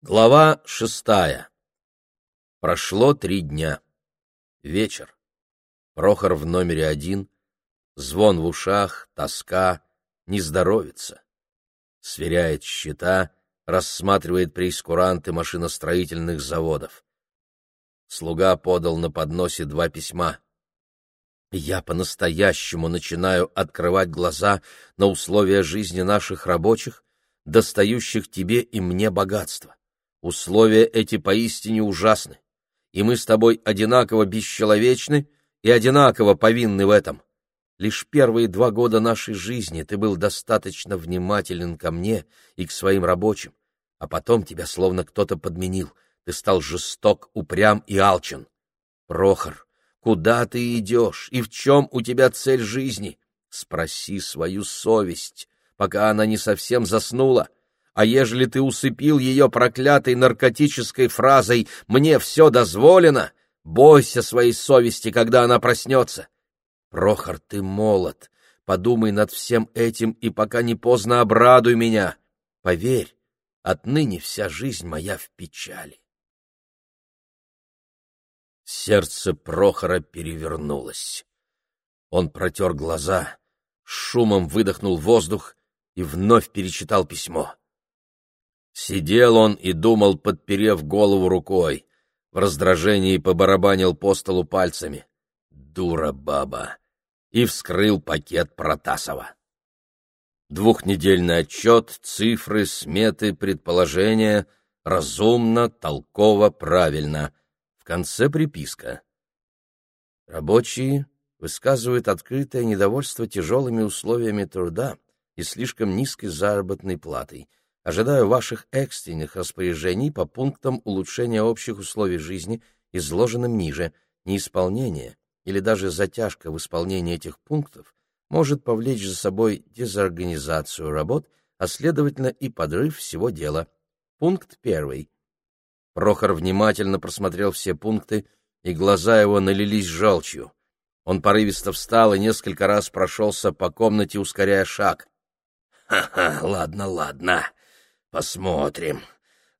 Глава шестая. Прошло три дня. Вечер. Прохор в номере один. Звон в ушах, тоска, не здоровится. Сверяет счета, рассматривает прейскуранты машиностроительных заводов. Слуга подал на подносе два письма. Я по-настоящему начинаю открывать глаза на условия жизни наших рабочих, достающих тебе и мне богатства. Условия эти поистине ужасны, и мы с тобой одинаково бесчеловечны и одинаково повинны в этом. Лишь первые два года нашей жизни ты был достаточно внимателен ко мне и к своим рабочим, а потом тебя словно кто-то подменил, ты стал жесток, упрям и алчен. Прохор, куда ты идешь и в чем у тебя цель жизни? Спроси свою совесть, пока она не совсем заснула. А ежели ты усыпил ее проклятой наркотической фразой «мне все дозволено», бойся своей совести, когда она проснется. Прохор, ты молод, подумай над всем этим и пока не поздно обрадуй меня. Поверь, отныне вся жизнь моя в печали. Сердце Прохора перевернулось. Он протер глаза, шумом выдохнул воздух и вновь перечитал письмо. Сидел он и думал, подперев голову рукой. В раздражении побарабанил по столу пальцами. Дура баба! И вскрыл пакет Протасова. Двухнедельный отчет, цифры, сметы, предположения. Разумно, толково, правильно. В конце приписка. Рабочие высказывают открытое недовольство тяжелыми условиями труда и слишком низкой заработной платой — Ожидаю ваших экстренных распоряжений по пунктам улучшения общих условий жизни, изложенным ниже. Неисполнение или даже затяжка в исполнении этих пунктов может повлечь за собой дезорганизацию работ, а следовательно и подрыв всего дела. Пункт первый. Прохор внимательно просмотрел все пункты, и глаза его налились желчью. Он порывисто встал и несколько раз прошелся по комнате, ускоряя шаг. «Ха-ха, ладно, ладно. Посмотрим.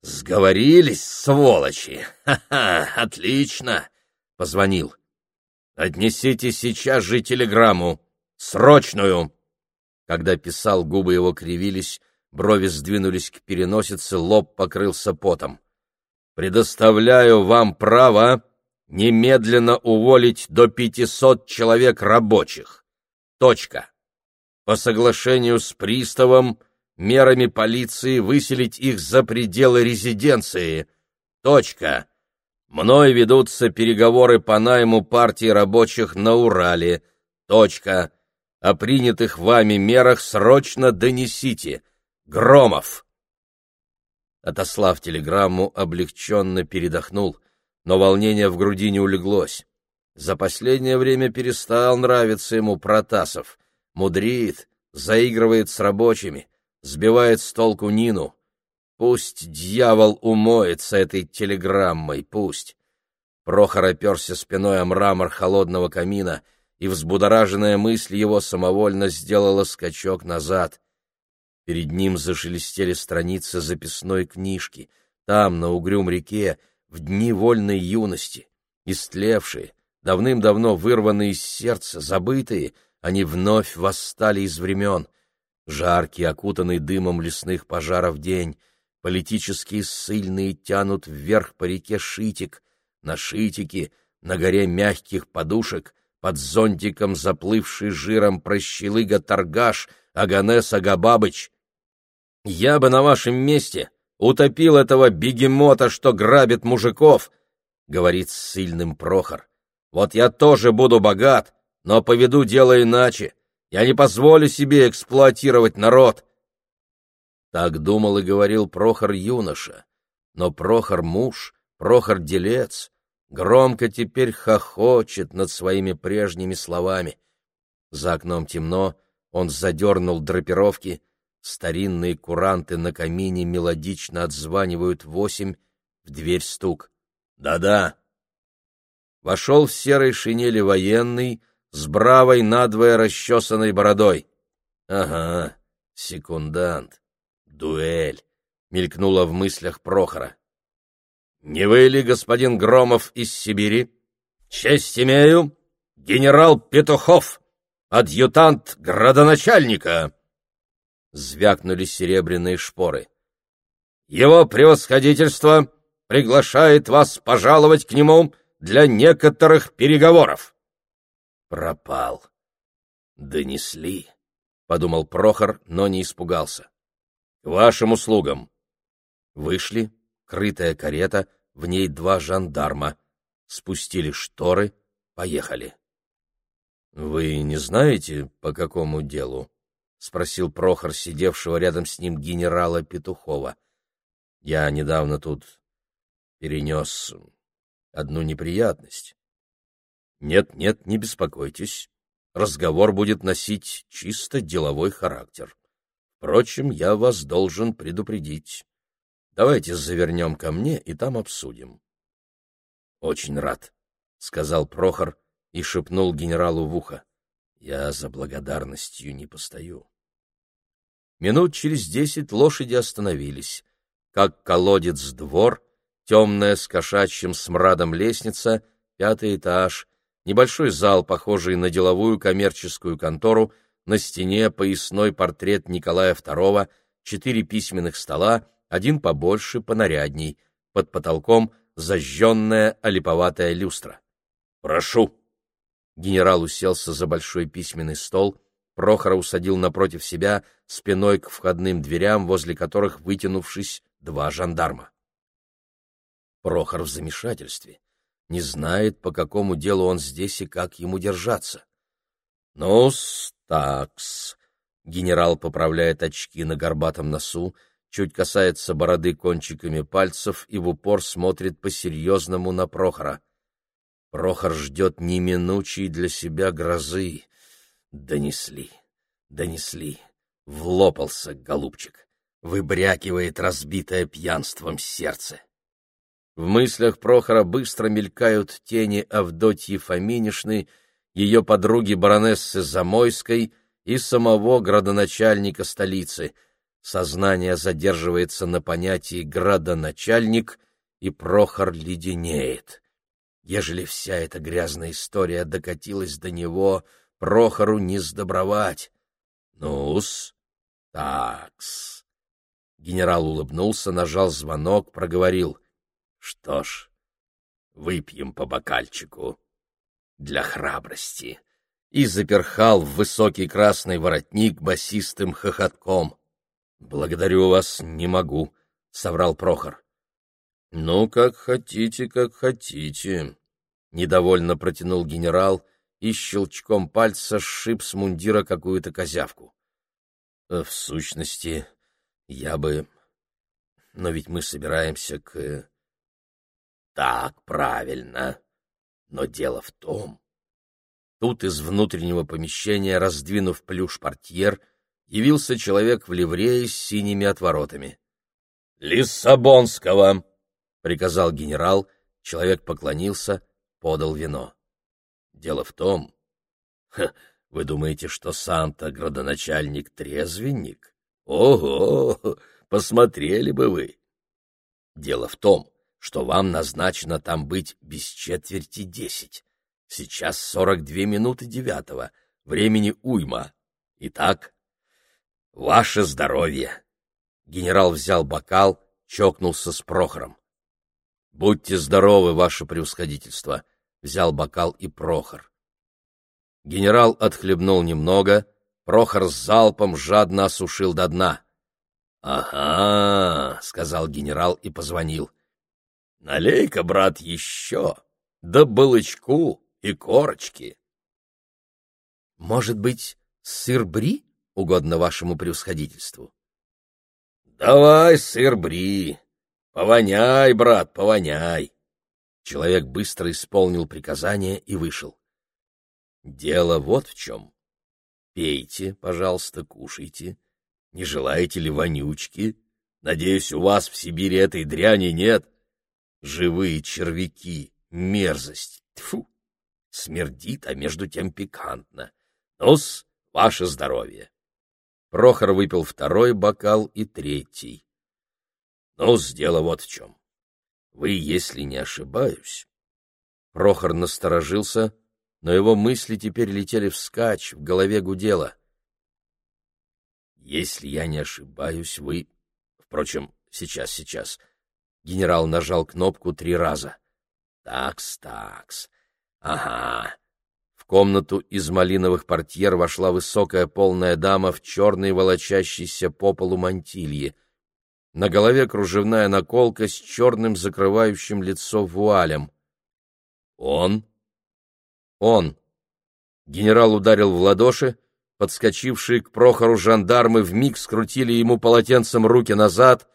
Сговорились, сволочи. Ха-ха, отлично. Позвонил. Отнесите сейчас же телеграмму. Срочную. Когда писал, губы его кривились, брови сдвинулись к переносице, лоб покрылся потом. Предоставляю вам право немедленно уволить до пятисот человек рабочих. Точка. По соглашению с приставом мерами полиции выселить их за пределы резиденции. Точка. Мной ведутся переговоры по найму партии рабочих на Урале. Точка. О принятых вами мерах срочно донесите. Громов. Отослав телеграмму, облегченно передохнул, но волнение в груди не улеглось. За последнее время перестал нравиться ему Протасов. Мудрит, заигрывает с рабочими — сбивает с толку Нину. Пусть дьявол умоется этой телеграммой, пусть. Прохор оперся спиной о мрамор холодного камина, и взбудораженная мысль его самовольно сделала скачок назад. Перед ним зашелестели страницы записной книжки. Там, на угрюм реке, в дни вольной юности, истлевшие, давным-давно вырванные из сердца, забытые, они вновь восстали из времен — Жаркий, окутанный дымом лесных пожаров день, политические ссыльные тянут вверх по реке Шитик, на Шитике, на горе мягких подушек, под зонтиком заплывший жиром прощелыга торгаш Аганес Агабабыч. Я бы на вашем месте утопил этого бегемота, что грабит мужиков, — говорит ссыльным Прохор. Вот я тоже буду богат, но поведу дело иначе. Я не позволю себе эксплуатировать народ. Так думал и говорил Прохор юноша. Но Прохор муж, Прохор делец, громко теперь хохочет над своими прежними словами. За окном темно, он задернул драпировки, старинные куранты на камине мелодично отзванивают восемь, в дверь стук. «Да-да». Вошел в серой шинели военный, с бравой надвое расчесанной бородой. Ага, секундант, дуэль. — мелькнуло в мыслях Прохора. «Не вы ли, господин Громов из Сибири? Честь имею, генерал Петухов, адъютант градоначальника!» Звякнули серебряные шпоры. «Его превосходительство приглашает вас пожаловать к нему для некоторых переговоров». Пропал. Донесли, — подумал Прохор, но не испугался. — вашим услугам. Вышли, крытая карета, в ней два жандарма. Спустили шторы, поехали. — Вы не знаете, по какому делу? — спросил Прохор, сидевшего рядом с ним генерала Петухова. — Я недавно тут перенес одну неприятность. Нет, нет, не беспокойтесь. Разговор будет носить чисто деловой характер. Впрочем, я вас должен предупредить. Давайте завернем ко мне и там обсудим. — Очень рад, — сказал Прохор и шепнул генералу в ухо. — Я за благодарностью не постою. Минут через десять лошади остановились. Как колодец двор, темная с кошачьим смрадом лестница, пятый этаж, небольшой зал, похожий на деловую коммерческую контору, на стене поясной портрет Николая II, четыре письменных стола, один побольше, понарядней, под потолком зажженная олиповатая люстра. «Прошу!» Генерал уселся за большой письменный стол, Прохора усадил напротив себя, спиной к входным дверям, возле которых, вытянувшись, два жандарма. Прохор в замешательстве не знает, по какому делу он здесь и как ему держаться. ну такс. Генерал поправляет очки на горбатом носу, чуть касается бороды кончиками пальцев и в упор смотрит по-серьезному на Прохора. Прохор ждет неминучей для себя грозы. Донесли, донесли. Влопался, голубчик. Выбрякивает разбитое пьянством сердце. В мыслях Прохора быстро мелькают тени Авдотьи Фоминишны, ее подруги баронессы Замойской и самого градоначальника столицы. Сознание задерживается на понятии «градоначальник», и Прохор леденеет. Ежели вся эта грязная история докатилась до него, Прохору не сдобровать. Ну-с, такс. Генерал улыбнулся, нажал звонок, проговорил — что ж, выпьем по бокальчику для храбрости. И заперхал в высокий красный воротник басистым хохотком. Благодарю вас, не могу, соврал Прохор. Ну, как хотите, как хотите, недовольно протянул генерал и щелчком пальца сшиб с мундира какую-то козявку. В сущности, я бы... Но ведь мы собираемся к так, правильно. Но дело в том... Тут из внутреннего помещения, раздвинув плюш-портьер, явился человек в ливрее с синими отворотами. «Лиссабонского!» — приказал генерал, человек поклонился, подал вино. «Дело в том... Ха, вы думаете, что сам-то градоначальник трезвенник? Ого! Посмотрели бы вы! Дело в том, что вам назначено там быть без четверти десять. Сейчас сорок две минуты девятого, времени уйма. Итак, ваше здоровье. Генерал взял бокал, чокнулся с Прохором. Будьте здоровы, ваше превосходительство, взял бокал и Прохор. Генерал отхлебнул немного, Прохор с залпом жадно осушил до дна. — Ага, — сказал генерал и позвонил. Налей-ка, брат, еще, да балычку и корочки. — Может быть, сыр бри угодно вашему превосходительству? — Давай сыр бри. Повоняй, брат, повоняй. Человек быстро исполнил приказание и вышел. Дело вот в чем. Пейте, пожалуйста, кушайте. Не желаете ли вонючки? Надеюсь, у вас в Сибири этой дряни нет. — Живые червяки, мерзость, тьфу! Смердит, а между тем пикантно. Ну-с, ваше здоровье! Прохор выпил второй бокал и третий. Ну, сдело вот в чем. Вы, если не ошибаюсь... Прохор насторожился, но его мысли теперь летели вскачь, в голове гудело. Если я не ошибаюсь, вы... Впрочем, сейчас, сейчас. Генерал нажал кнопку три раза. Такс, такс. Ага. В комнату из малиновых портьер вошла высокая полная дама в черной волочащейся по полу мантилье. На голове кружевная наколка с черным закрывающим лицо вуалем. «Он?» «Он!» Генерал ударил в ладоши, подскочившие к Прохору жандармы вмиг скрутили ему полотенцем руки назад.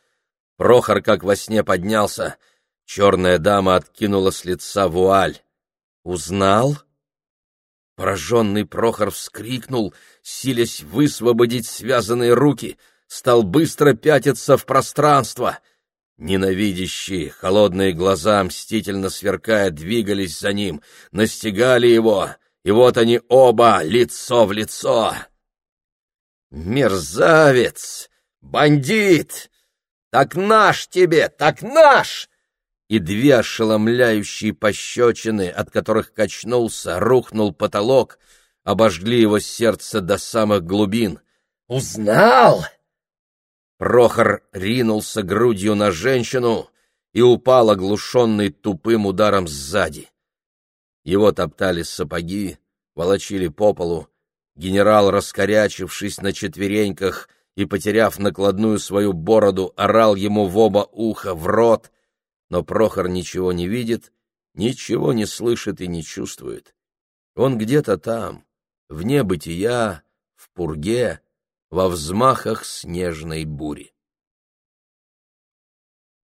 Прохор, как во сне, поднялся. Черная дама откинула с лица вуаль. «Узнал?» Пораженный Прохор вскрикнул, силясь высвободить связанные руки, стал быстро пятиться в пространство. Ненавидящие, холодные глаза, мстительно сверкая, двигались за ним, настигали его, и вот они оба, лицо в лицо. «Мерзавец! Бандит! Так наш тебе, так наш!» и две ошеломляющие пощечины, от которых качнулся, рухнул потолок, обожгли его сердце до самых глубин. «Узнал!» Прохор ринулся грудью на женщину и упал, оглушенный тупым ударом сзади. Его топтали сапоги, волочили по полу. Генерал, раскорячившись на четвереньках и потеряв накладную свою бороду, орал ему в оба уха, в рот, но Прохор ничего не видит, ничего не слышит и не чувствует. Он где-то там, вне бытия, в пурге, во взмахах снежной бури.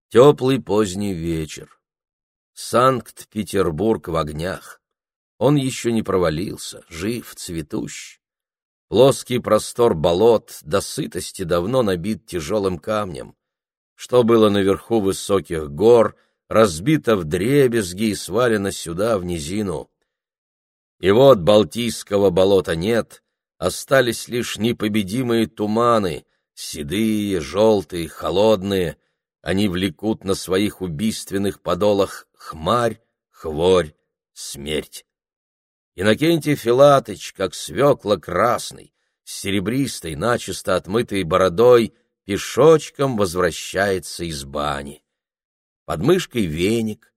Теплый поздний вечер. Санкт-Петербург в огнях. Он еще не провалился, жив, цветущ. Плоский простор болот до сытости давно набит тяжелым камнем что было наверху высоких гор, разбито в дребезги и свалено сюда, в низину. И вот Балтийского болота нет, остались лишь непобедимые туманы, седые, желтые, холодные, они влекут на своих убийственных подолах хмарь, хворь, смерть. Иннокентий Филатыч, как свекла красный, с серебристой, начисто отмытой бородой, пешочком возвращается из бани. Под мышкой веник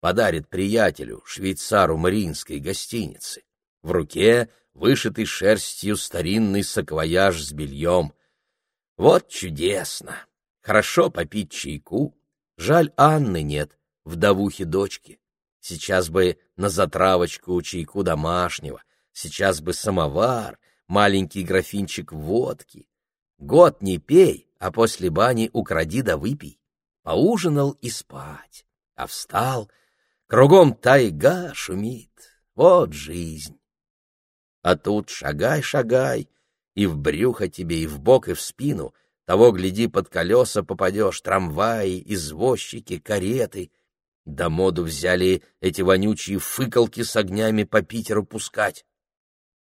подарит приятелю, швейцару Мариинской гостиницы. В руке вышитый шерстью старинный саквояж с бельем. Вот чудесно! Хорошо попить чайку. Жаль, Анны нет, вдовухи дочки. Сейчас бы на затравочку чайку домашнего, сейчас бы самовар, маленький графинчик водки. Год не пей, а после бани укради да выпей. Поужинал и спать, а встал, кругом тайга шумит. Вот жизнь. А тут шагай-шагай, и в брюхо тебе, и в бок, и в спину, того, гляди, под колеса попадешь, трамваи, извозчики, кареты. Да моду взяли эти вонючие фыкалки с огнями по Питеру пускать.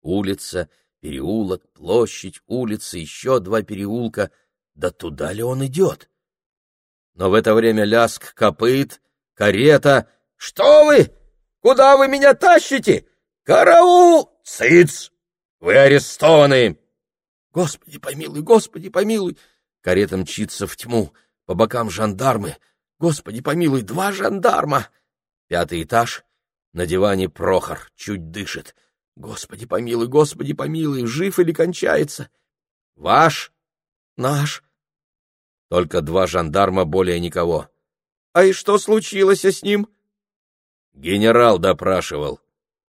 Улица, переулок, площадь, улица, еще два переулка — да туда ли он идет? Но в это время ляск копыт, карета. «Что вы? Куда вы меня тащите? Караул! Цыц! Вы арестованы!» «Господи помилуй, Господи помилуй!» Карета мчится в тьму, по бокам жандармы. «Господи помилуй, два жандарма!» Пятый этаж, на диване Прохор, чуть дышит. «Господи помилуй, Господи помилуй, жив или кончается?» «Ваш?» «Наш?» Только два жандарма, более никого. А и что случилось с ним? Генерал допрашивал.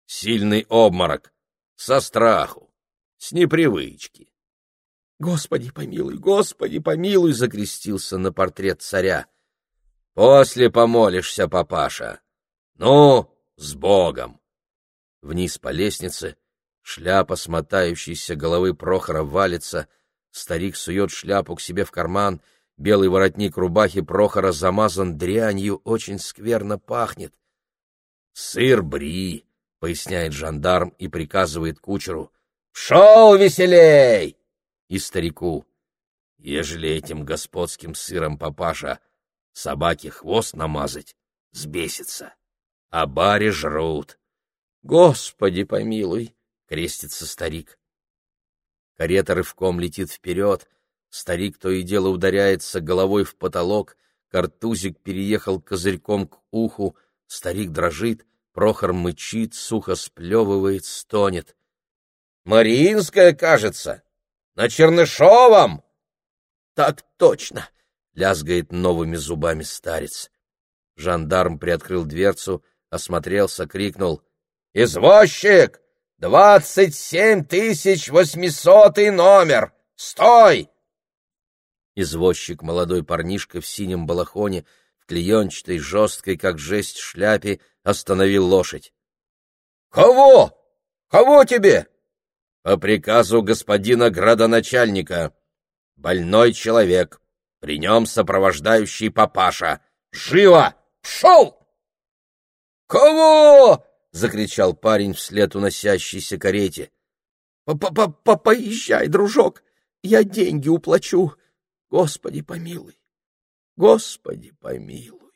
Сильный обморок. Со страху. С непривычки. Господи помилуй, Господи помилуй, закрестился на портрет царя. После помолишься, папаша. Ну, с Богом. Вниз по лестнице шляпа смотающейся головы Прохора валится, старик сует шляпу к себе в карман — Белый воротник рубахи Прохора замазан дрянью, очень скверно пахнет. «Сыр бри!» — поясняет жандарм и приказывает кучеру. «Пшел веселей!» И старику. «Ежели этим господским сыром, папаша, собаке хвост намазать, сбесится. А баре жрут. Господи помилуй, крестится старик. Карета рывком летит вперед, старик то и дело ударяется головой в потолок, картузик переехал козырьком к уху, старик дрожит, Прохор мычит, сухо сплевывает, стонет. «Мариинская, кажется! На Чернышовом!» «Так точно!» — лязгает новыми зубами старец. Жандарм приоткрыл дверцу, осмотрелся, крикнул. «Извозчик! Двадцать семь тысяч восьмисотый номер! Стой!» Извозчик, молодой парнишка в синем балахоне, в клеенчатой, жесткой, как жесть, шляпе, остановил лошадь. «Кого? Кого тебе?» «По приказу господина градоначальника. Больной человек. При нем сопровождающий папаша. Живо! Пшел!» «Кого?» — закричал парень вслед уносящейся карете. «Поезжай, дружок, я деньги уплачу. Господи помилуй, Господи помилуй».